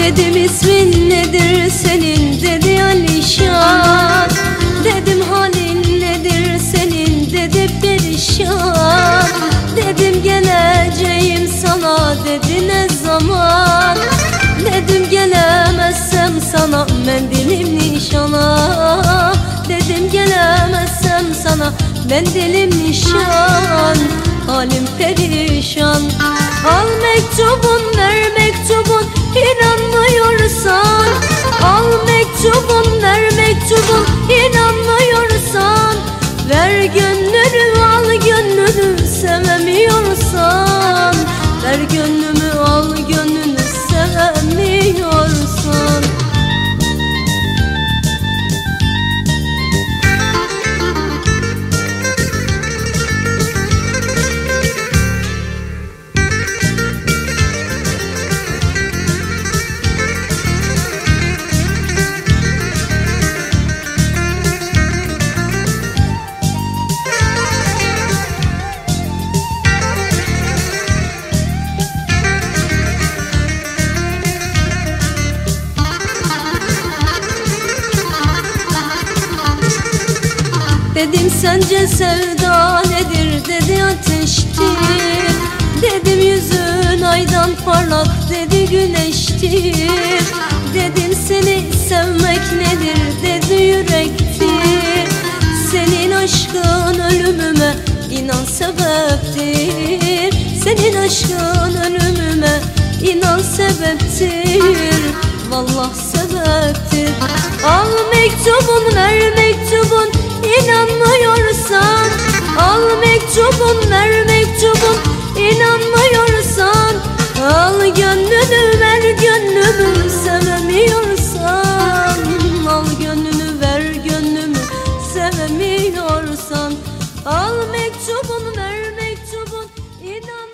Dedim ismin nedir senin? Dedi Alişan. Dedim halin nedir senin? Dedi perişan. Dedim geleceğim sana dedi ne zaman? Dedim gelemezsem sana mendilim nişana. Dedim gelemezsem sana mendilim nişan. Halim perişan. Al mektubun ver mektubun Al mektubun ver Dedim sence sevda nedir dedi ateştir Dedim yüzün aydan parlak dedi güneştir Dedim seni sevmek nedir dedi yürektir Senin aşkın ölümüme inan sebeptir Senin aşkın ölümüme inan sebeptir Vallah sebeptir Al mektubu inanmıyorsan Al mektubum ver mektubum. İnanmıyorsan Al gönlünü ver gönlümü. Sevemiyorsan Al gönlünü ver gönlümü. Sevemiyorsan Al mektubum ver mektubum. İnan